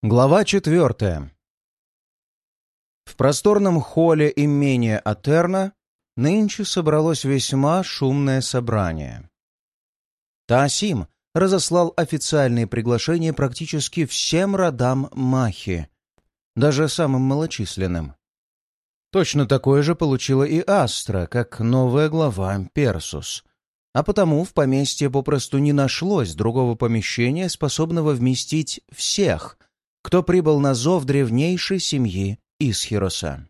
Глава четвертая. В просторном холле имения Атерна нынче собралось весьма шумное собрание. Таосим разослал официальные приглашения практически всем родам Махи, даже самым малочисленным. Точно такое же получила и Астра, как новая глава Персус. А потому в поместье попросту не нашлось другого помещения, способного вместить всех — кто прибыл на зов древнейшей семьи Исхироса.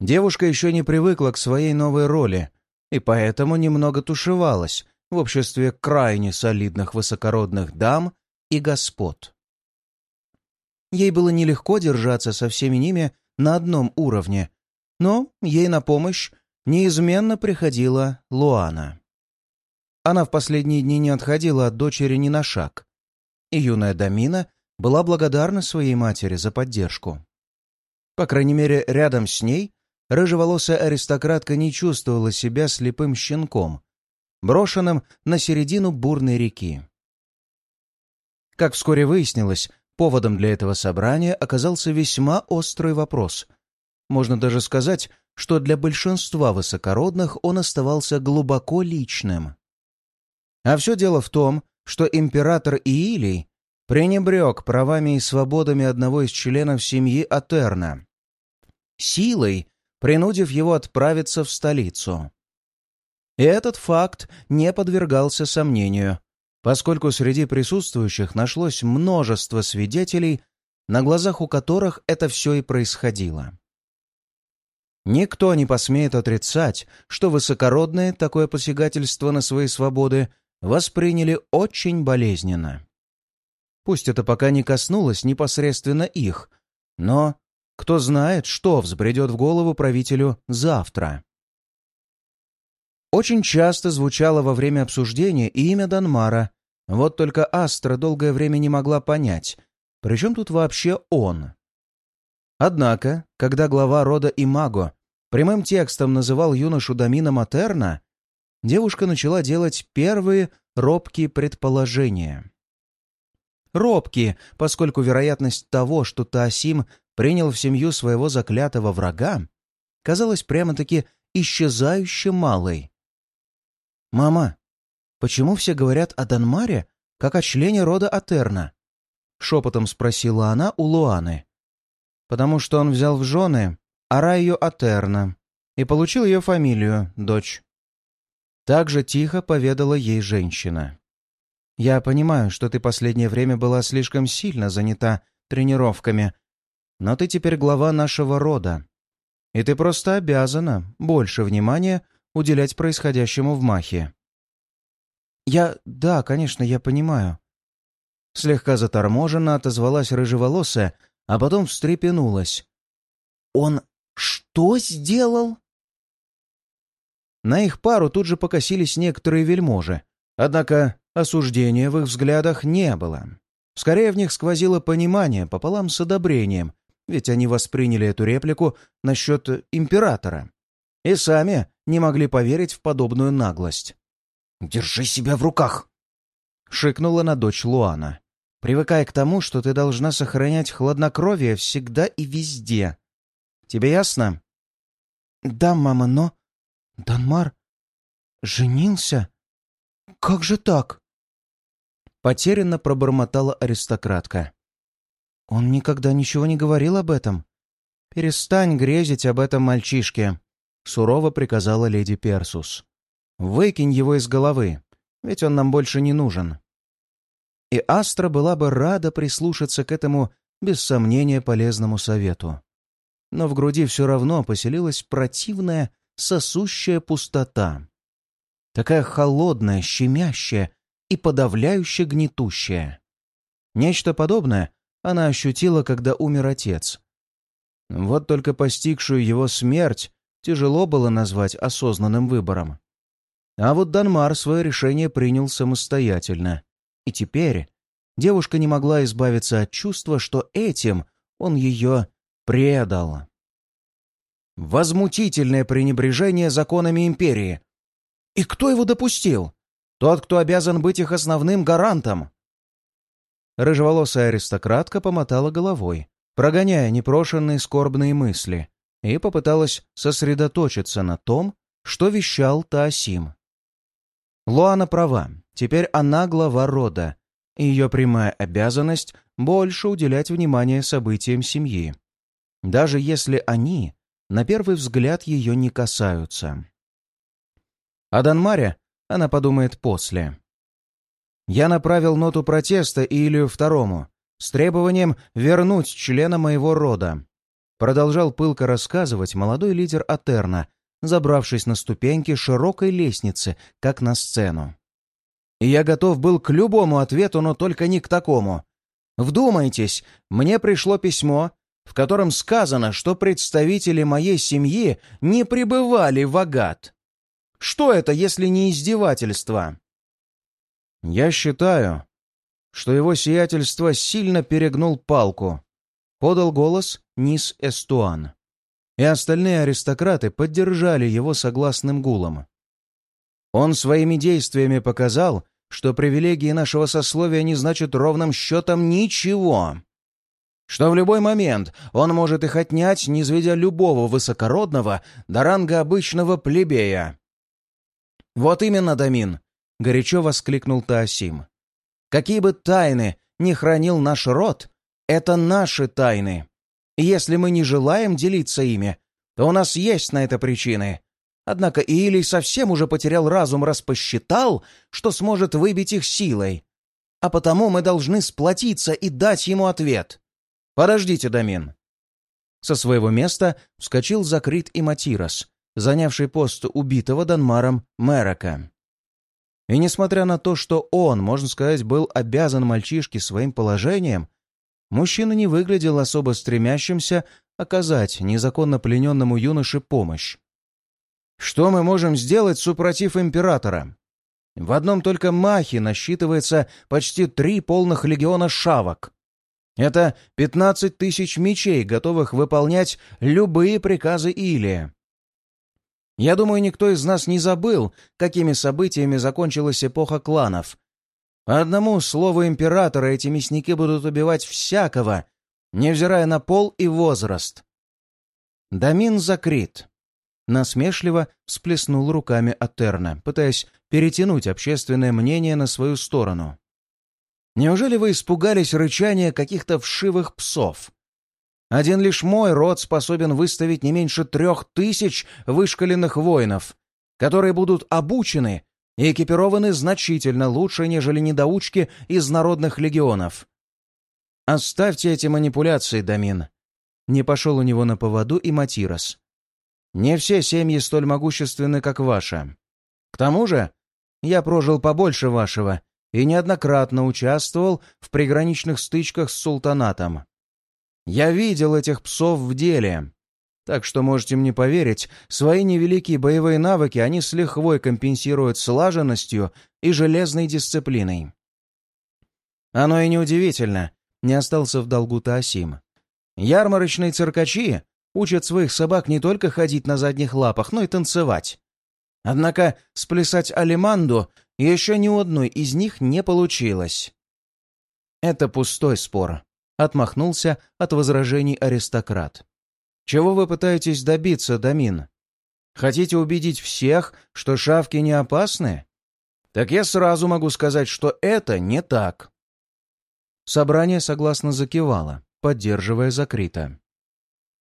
Девушка еще не привыкла к своей новой роли и поэтому немного тушевалась в обществе крайне солидных высокородных дам и господ. Ей было нелегко держаться со всеми ними на одном уровне, но ей на помощь неизменно приходила Луана. Она в последние дни не отходила от дочери ни на шаг, и юная Дамина была благодарна своей матери за поддержку. По крайней мере, рядом с ней рыжеволосая аристократка не чувствовала себя слепым щенком, брошенным на середину бурной реки. Как вскоре выяснилось, поводом для этого собрания оказался весьма острый вопрос. Можно даже сказать, что для большинства высокородных он оставался глубоко личным. А все дело в том, что император Иилий пренебрег правами и свободами одного из членов семьи Атерна, силой принудив его отправиться в столицу. И этот факт не подвергался сомнению, поскольку среди присутствующих нашлось множество свидетелей, на глазах у которых это все и происходило. Никто не посмеет отрицать, что высокородные такое посягательство на свои свободы восприняли очень болезненно. Пусть это пока не коснулось непосредственно их, но кто знает, что взбредет в голову правителю завтра. Очень часто звучало во время обсуждения имя Данмара, вот только Астра долгое время не могла понять, при чем тут вообще он. Однако, когда глава рода Имаго прямым текстом называл юношу Дамина Матерна, девушка начала делать первые робкие предположения робкие, поскольку вероятность того, что Таосим принял в семью своего заклятого врага, казалась прямо-таки исчезающе малой. «Мама, почему все говорят о Данмаре, как о члене рода Атерна?» — шепотом спросила она у Луаны. «Потому что он взял в жены Араю Атерна и получил ее фамилию, дочь». Так же тихо поведала ей женщина. Я понимаю, что ты последнее время была слишком сильно занята тренировками, но ты теперь глава нашего рода, и ты просто обязана больше внимания уделять происходящему в Махе. Я... да, конечно, я понимаю. Слегка заторможенно отозвалась рыжеволосая, а потом встрепенулась. «Он что сделал?» На их пару тут же покосились некоторые вельможи, однако Осуждения в их взглядах не было. Скорее в них сквозило понимание пополам с одобрением, ведь они восприняли эту реплику насчет императора и сами не могли поверить в подобную наглость. «Держи себя в руках!» — шикнула на дочь Луана. «Привыкай к тому, что ты должна сохранять хладнокровие всегда и везде. Тебе ясно?» «Да, мама, но...» «Данмар женился? Как же так?» Потерянно пробормотала аристократка. «Он никогда ничего не говорил об этом?» «Перестань грезить об этом мальчишке», — сурово приказала леди Персус. «Выкинь его из головы, ведь он нам больше не нужен». И Астра была бы рада прислушаться к этому, без сомнения, полезному совету. Но в груди все равно поселилась противная, сосущая пустота. Такая холодная, щемящая и подавляюще гнетущее. Нечто подобное она ощутила, когда умер отец. Вот только постигшую его смерть тяжело было назвать осознанным выбором. А вот Данмар свое решение принял самостоятельно. И теперь девушка не могла избавиться от чувства, что этим он ее предал. Возмутительное пренебрежение законами империи. И кто его допустил? Тот, кто обязан быть их основным гарантом. рыжеволосая аристократка помотала головой, прогоняя непрошенные скорбные мысли, и попыталась сосредоточиться на том, что вещал Таосим. Луана права, теперь она глава рода, и ее прямая обязанность — больше уделять внимание событиям семьи, даже если они, на первый взгляд, ее не касаются. О Данмаре она подумает после. Я направил ноту протеста Илью Второму с требованием вернуть члена моего рода. Продолжал пылко рассказывать молодой лидер Атерна, забравшись на ступеньки широкой лестницы, как на сцену. Я готов был к любому ответу, но только не к такому. Вдумайтесь, мне пришло письмо, в котором сказано, что представители моей семьи не пребывали в Агат. Что это, если не издевательство? Я считаю, что его сиятельство сильно перегнул палку, подал голос Низ Эстуан. И остальные аристократы поддержали его согласным гулом. Он своими действиями показал, что привилегии нашего сословия не значат ровным счетом ничего. Что в любой момент он может их отнять, низведя любого высокородного до ранга обычного плебея. «Вот именно, Дамин!» — горячо воскликнул Таосим. «Какие бы тайны ни хранил наш род, это наши тайны. И если мы не желаем делиться ими, то у нас есть на это причины. Однако Иилий совсем уже потерял разум, раз посчитал, что сможет выбить их силой. А потому мы должны сплотиться и дать ему ответ. Подождите, Дамин. Со своего места вскочил Закрит и Матирос, занявший пост убитого Данмаром Мерака. И несмотря на то, что он, можно сказать, был обязан мальчишке своим положением, мужчина не выглядел особо стремящимся оказать незаконно плененному юноше помощь. Что мы можем сделать, супротив императора? В одном только Махе насчитывается почти три полных легиона шавок. Это пятнадцать тысяч мечей, готовых выполнять любые приказы Илия. Я думаю, никто из нас не забыл, какими событиями закончилась эпоха кланов. одному слову императора эти мясники будут убивать всякого, невзирая на пол и возраст. Дамин закрит. Насмешливо всплеснул руками Атерна, пытаясь перетянуть общественное мнение на свою сторону. «Неужели вы испугались рычания каких-то вшивых псов? Один лишь мой род способен выставить не меньше трех тысяч вышкаленных воинов, которые будут обучены и экипированы значительно лучше, нежели недоучки из народных легионов. Оставьте эти манипуляции, Дамин. Не пошел у него на поводу и Матирос. Не все семьи столь могущественны, как ваша. К тому же, я прожил побольше вашего и неоднократно участвовал в приграничных стычках с султанатом. Я видел этих псов в деле. Так что можете мне поверить, свои невеликие боевые навыки они с лихвой компенсируют слаженностью и железной дисциплиной. Оно и неудивительно, не остался в долгу Таосим. Ярмарочные циркачи учат своих собак не только ходить на задних лапах, но и танцевать. Однако сплясать алиманду еще ни у одной из них не получилось. Это пустой спор. Отмахнулся от возражений аристократ. «Чего вы пытаетесь добиться, Дамин? Хотите убедить всех, что шавки не опасны? Так я сразу могу сказать, что это не так». Собрание согласно закивало, поддерживая Закрита.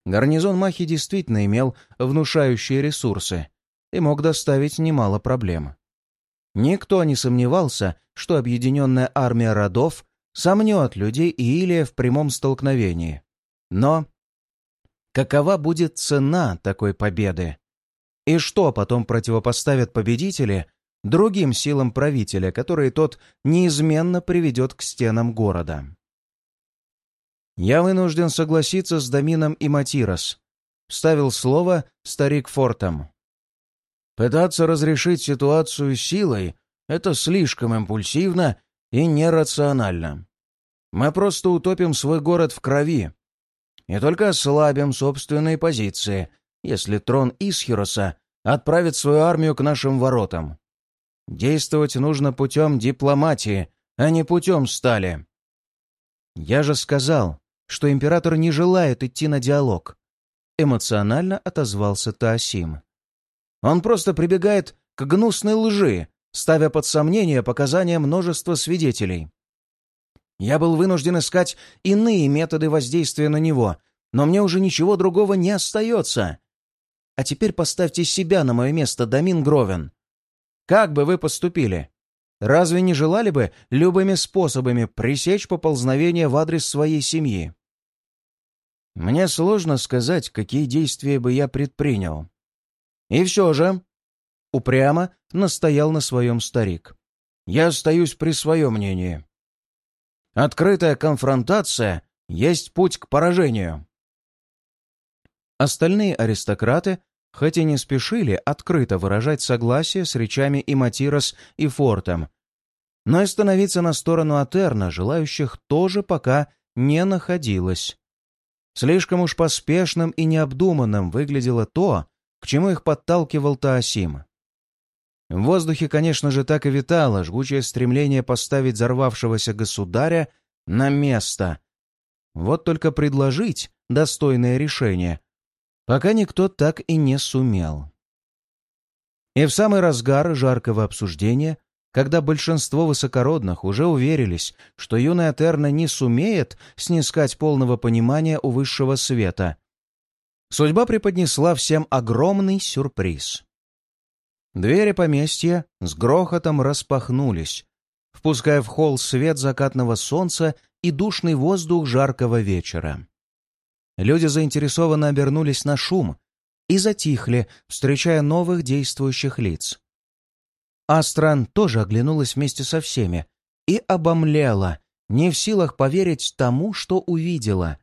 Гарнизон Махи действительно имел внушающие ресурсы и мог доставить немало проблем. Никто не сомневался, что объединенная армия родов сомнет людей и Илия в прямом столкновении. Но какова будет цена такой победы? И что потом противопоставят победители другим силам правителя, которые тот неизменно приведет к стенам города? «Я вынужден согласиться с Домином и Матирос», — вставил слово старик Фортом. «Пытаться разрешить ситуацию силой — это слишком импульсивно и нерационально. Мы просто утопим свой город в крови и только ослабим собственные позиции, если трон Исхироса отправит свою армию к нашим воротам. Действовать нужно путем дипломатии, а не путем стали. «Я же сказал, что император не желает идти на диалог», — эмоционально отозвался Таосим. «Он просто прибегает к гнусной лжи, ставя под сомнение показания множества свидетелей. Я был вынужден искать иные методы воздействия на него, но мне уже ничего другого не остается. А теперь поставьте себя на мое место, Дамин Гровен. Как бы вы поступили? Разве не желали бы любыми способами пресечь поползновение в адрес своей семьи? Мне сложно сказать, какие действия бы я предпринял. И все же, упрямо настоял на своем старик. Я остаюсь при своем мнении. Открытая конфронтация есть путь к поражению. Остальные аристократы, хоть и не спешили открыто выражать согласие с речами и Матирос, и Фортом, но и становиться на сторону Атерна желающих тоже пока не находилось. Слишком уж поспешным и необдуманным выглядело то, к чему их подталкивал Таосим. В воздухе, конечно же, так и витало жгучее стремление поставить взорвавшегося государя на место. Вот только предложить достойное решение пока никто так и не сумел. И в самый разгар жаркого обсуждения, когда большинство высокородных уже уверились, что юная Терна не сумеет снискать полного понимания у высшего света, судьба преподнесла всем огромный сюрприз. Двери поместья с грохотом распахнулись, впуская в холл свет закатного солнца и душный воздух жаркого вечера. Люди заинтересованно обернулись на шум и затихли, встречая новых действующих лиц. Астран тоже оглянулась вместе со всеми и обомлела, не в силах поверить тому, что увидела.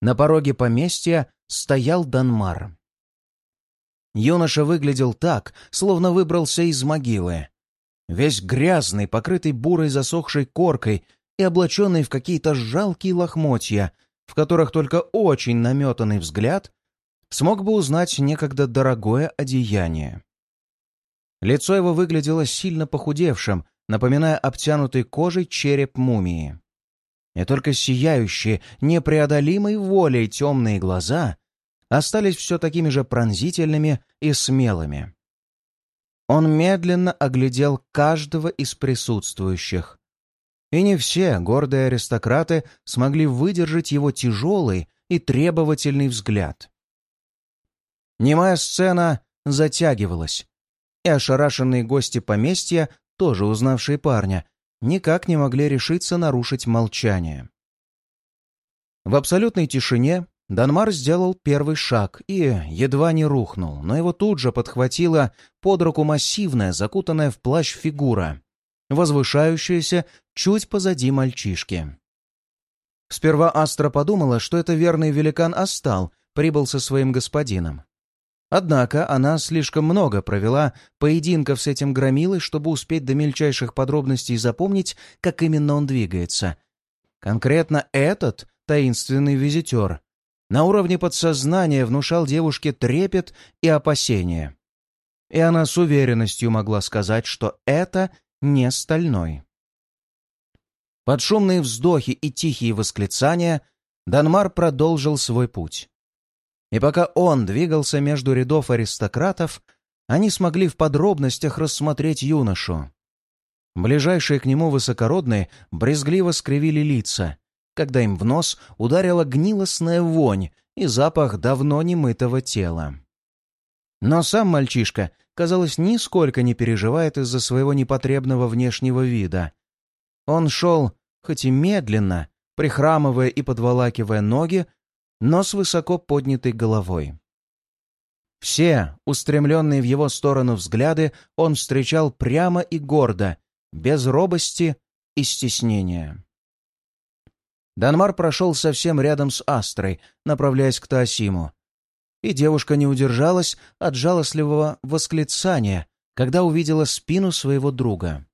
На пороге поместья стоял Данмар. Юноша выглядел так, словно выбрался из могилы. Весь грязный, покрытый бурой засохшей коркой и облаченный в какие-то жалкие лохмотья, в которых только очень наметанный взгляд смог бы узнать некогда дорогое одеяние. Лицо его выглядело сильно похудевшим, напоминая обтянутый кожей череп мумии. И только сияющие, непреодолимой волей темные глаза остались все такими же пронзительными и смелыми. Он медленно оглядел каждого из присутствующих, и не все гордые аристократы смогли выдержать его тяжелый и требовательный взгляд. Немая сцена затягивалась, и ошарашенные гости поместья, тоже узнавшие парня, никак не могли решиться нарушить молчание. В абсолютной тишине Данмар сделал первый шаг и едва не рухнул, но его тут же подхватила под руку массивная, закутанная в плащ фигура, возвышающаяся чуть позади мальчишки. Сперва Астра подумала, что это верный великан Астал прибыл со своим господином. Однако она слишком много провела поединков с этим громилой, чтобы успеть до мельчайших подробностей запомнить, как именно он двигается. Конкретно этот таинственный визитер на уровне подсознания внушал девушке трепет и опасение. И она с уверенностью могла сказать, что это не стальной. Под шумные вздохи и тихие восклицания Данмар продолжил свой путь. И пока он двигался между рядов аристократов, они смогли в подробностях рассмотреть юношу. Ближайшие к нему высокородные брезгливо скривили лица, когда им в нос ударила гнилостная вонь и запах давно немытого тела. Но сам мальчишка казалось, нисколько не переживает из-за своего непотребного внешнего вида. Он шел, хоть и медленно, прихрамывая и подволакивая ноги, но с высоко поднятой головой. Все, устремленные в его сторону взгляды, он встречал прямо и гордо, без робости и стеснения. Данмар прошел совсем рядом с Астрой, направляясь к Таосиму, и девушка не удержалась от жалостливого восклицания, когда увидела спину своего друга.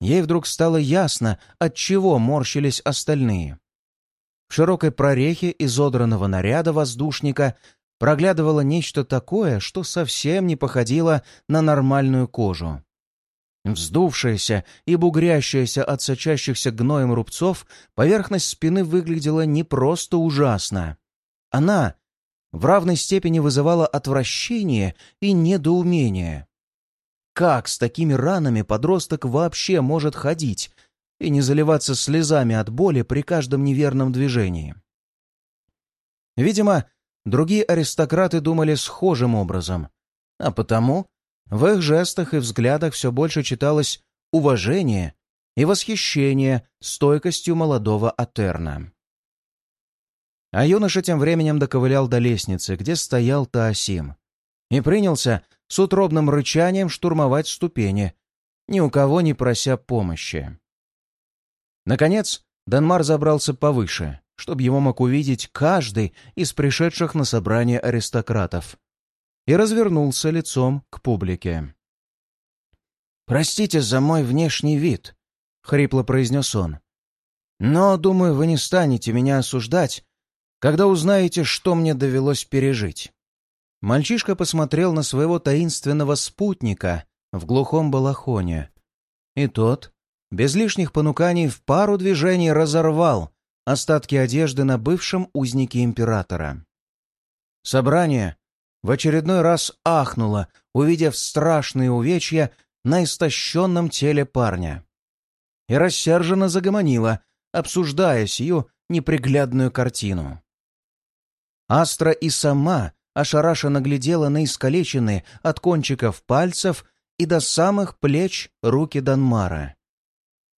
Ей вдруг стало ясно, от чего морщились остальные. В широкой прорехе изодранного наряда воздушника проглядывало нечто такое, что совсем не походило на нормальную кожу. Вздувшаяся и бугрящаяся от сочащихся гноем рубцов, поверхность спины выглядела не просто ужасно. Она в равной степени вызывала отвращение и недоумение. Как с такими ранами подросток вообще может ходить и не заливаться слезами от боли при каждом неверном движении? Видимо, другие аристократы думали схожим образом, а потому в их жестах и взглядах все больше читалось уважение и восхищение стойкостью молодого Атерна. А юноша тем временем доковылял до лестницы, где стоял Таосим, и принялся с утробным рычанием штурмовать ступени, ни у кого не прося помощи. Наконец, Данмар забрался повыше, чтобы его мог увидеть каждый из пришедших на собрание аристократов, и развернулся лицом к публике. «Простите за мой внешний вид», — хрипло произнес он. «Но, думаю, вы не станете меня осуждать, когда узнаете, что мне довелось пережить». Мальчишка посмотрел на своего таинственного спутника в глухом балахоне. И тот, без лишних понуканий, в пару движений разорвал остатки одежды на бывшем узнике императора. Собрание в очередной раз ахнула, увидев страшные увечья на истощенном теле парня. И рассерженно загомонила, обсуждая сию неприглядную картину. Астра и сама ошарашенно глядела на искалеченные от кончиков пальцев и до самых плеч руки Данмара.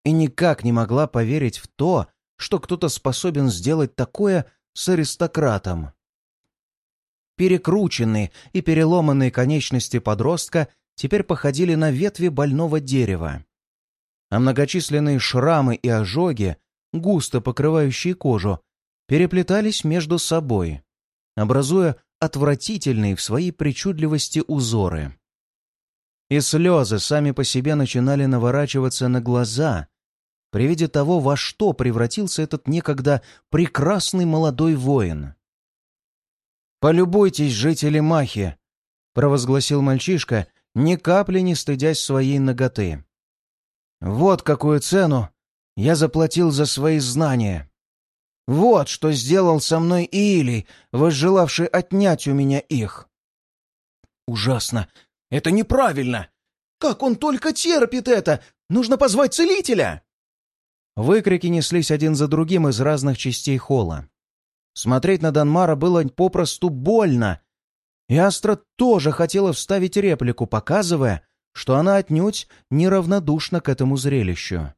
И никак не могла поверить в то, что кто-то способен сделать такое с аристократом. Перекрученные и переломанные конечности подростка теперь походили на ветви больного дерева. А многочисленные шрамы и ожоги, густо покрывающие кожу, переплетались между собой, образуя отвратительные в своей причудливости узоры. И слезы сами по себе начинали наворачиваться на глаза при виде того, во что превратился этот некогда прекрасный молодой воин. «Полюбуйтесь, жители Махи!» — провозгласил мальчишка, ни капли не стыдясь своей ноготы. «Вот какую цену я заплатил за свои знания! Вот что сделал со мной Иилий, возжелавший отнять у меня их!» «Ужасно! Это неправильно! Как он только терпит это! Нужно позвать целителя!» Выкрики неслись один за другим из разных частей холла. Смотреть на Данмара было попросту больно. И Астра тоже хотела вставить реплику, показывая, что она отнюдь неравнодушна к этому зрелищу.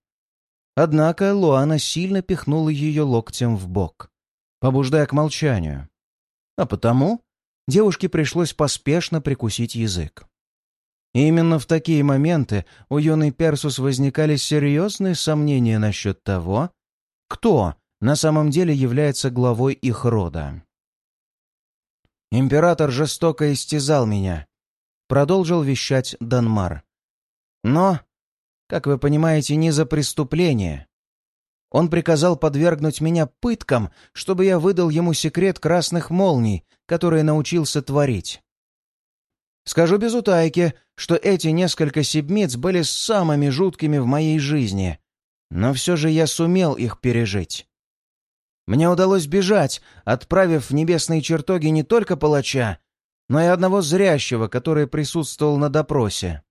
Однако Луана сильно пихнула ее локтем в бок, побуждая к молчанию. А потому девушке пришлось поспешно прикусить язык. И именно в такие моменты у юной Персус возникали серьезные сомнения насчет того, кто на самом деле является главой их рода. «Император жестоко истязал меня», — продолжил вещать Данмар. «Но, как вы понимаете, не за преступление. Он приказал подвергнуть меня пыткам, чтобы я выдал ему секрет красных молний, которые научился творить. Скажу без утайки, что эти несколько седмиц были самыми жуткими в моей жизни, но все же я сумел их пережить. Мне удалось бежать, отправив в небесные чертоги не только палача, но и одного зрящего, который присутствовал на допросе.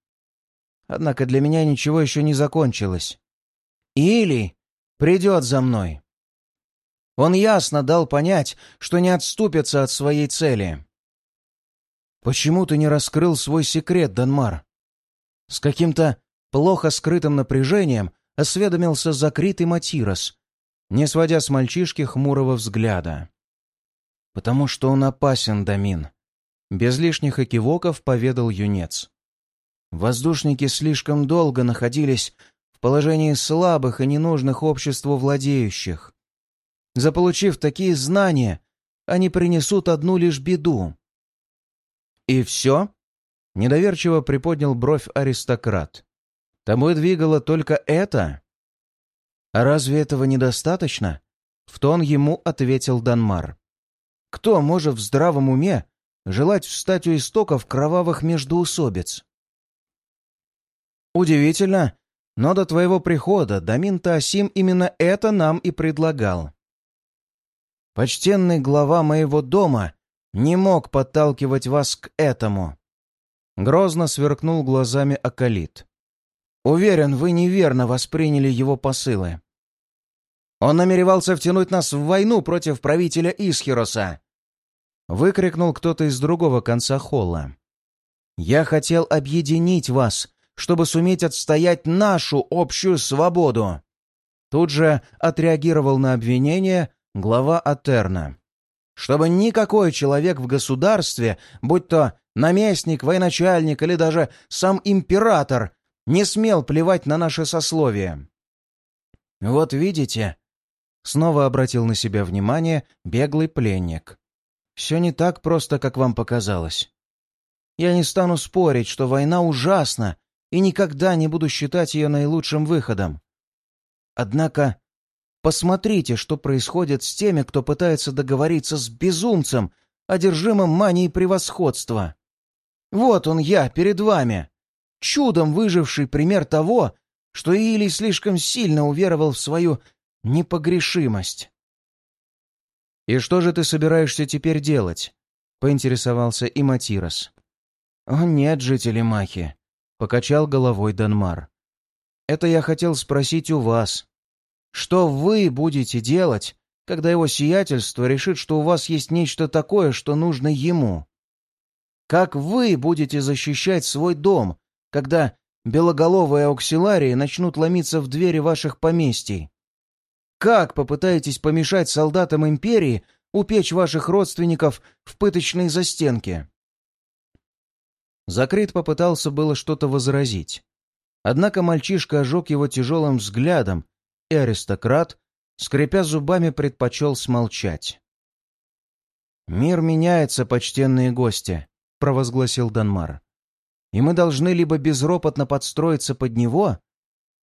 Однако для меня ничего еще не закончилось. Или придет за мной. Он ясно дал понять, что не отступится от своей цели. «Почему ты не раскрыл свой секрет, Данмар?» С каким-то плохо скрытым напряжением осведомился закрытый Матирос, не сводя с мальчишки хмурого взгляда. «Потому что он опасен, Дамин», — без лишних экивоков поведал юнец. «Воздушники слишком долго находились в положении слабых и ненужных обществу владеющих. Заполучив такие знания, они принесут одну лишь беду». «И все?» — недоверчиво приподнял бровь аристократ. «Тобой двигало только это?» «А разве этого недостаточно?» — в тон ему ответил Данмар. «Кто может в здравом уме желать встать у истоков кровавых междоусобиц?» Удивительно, но до твоего прихода Дамин Таосим именно это нам и предлагал. Почтенный глава моего дома не мог подталкивать вас к этому. Грозно сверкнул глазами Акалит. Уверен, вы неверно восприняли его посылы. Он намеревался втянуть нас в войну против правителя Исхироса. Выкрикнул кто-то из другого конца холла. Я хотел объединить вас, чтобы суметь отстоять нашу общую свободу. Тут же отреагировал на обвинение глава Атерна. Чтобы никакой человек в государстве, будь то наместник, военачальник или даже сам император, не смел плевать на наше сословие. «Вот видите», — снова обратил на себя внимание беглый пленник. «Все не так просто, как вам показалось. Я не стану спорить, что война ужасна, и никогда не буду считать ее наилучшим выходом. Однако посмотрите, что происходит с теми, кто пытается договориться с безумцем, одержимым манией превосходства. Вот он я, перед вами, чудом выживший пример того, что Или слишком сильно уверовал в свою непогрешимость. «И что же ты собираешься теперь делать?» — поинтересовался и Матирос. «О нет, жители Махи», — покачал головой Данмар. «Это я хотел спросить у вас. Что вы будете делать, когда его сиятельство решит, что у вас есть нечто такое, что нужно ему? Как вы будете защищать свой дом, когда белоголовые ауксиларии начнут ломиться в двери ваших поместий? Как попытаетесь помешать солдатам Империи упечь ваших родственников в пыточные застенки?» Закрит попытался было что-то возразить. Однако мальчишка ожег его тяжелым взглядом, и аристократ, скрипя зубами, предпочел смолчать. «Мир меняется, почтенные гости», — провозгласил Данмар. «И мы должны либо безропотно подстроиться под него,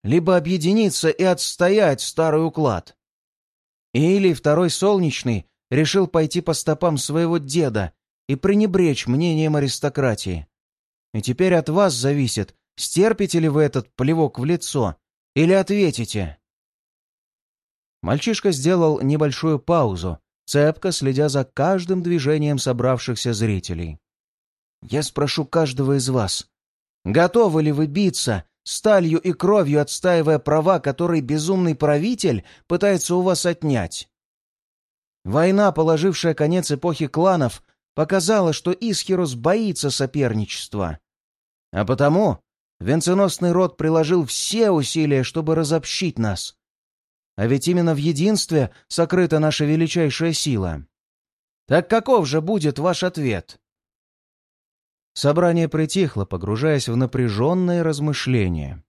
либо объединиться и отстоять старый уклад. Или второй солнечный решил пойти по стопам своего деда и пренебречь мнением аристократии. И теперь от вас зависит, стерпите ли вы этот плевок в лицо или ответите. Мальчишка сделал небольшую паузу, цепко следя за каждым движением собравшихся зрителей. «Я спрошу каждого из вас, готовы ли вы биться, сталью и кровью отстаивая права, которые безумный правитель пытается у вас отнять?» Война, положившая конец эпохи кланов, показала, что Исхирус боится соперничества. А потому венценосный род приложил все усилия, чтобы разобщить нас. А ведь именно в единстве сокрыта наша величайшая сила. Так каков же будет ваш ответ? Собрание притихло, погружаясь в напряженные размышления.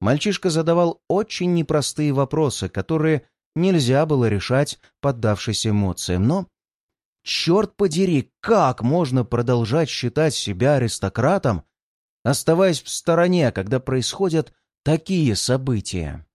Мальчишка задавал очень непростые вопросы, которые нельзя было решать, поддавшись эмоциям, но... Черт подери, как можно продолжать считать себя аристократом, оставаясь в стороне, когда происходят такие события.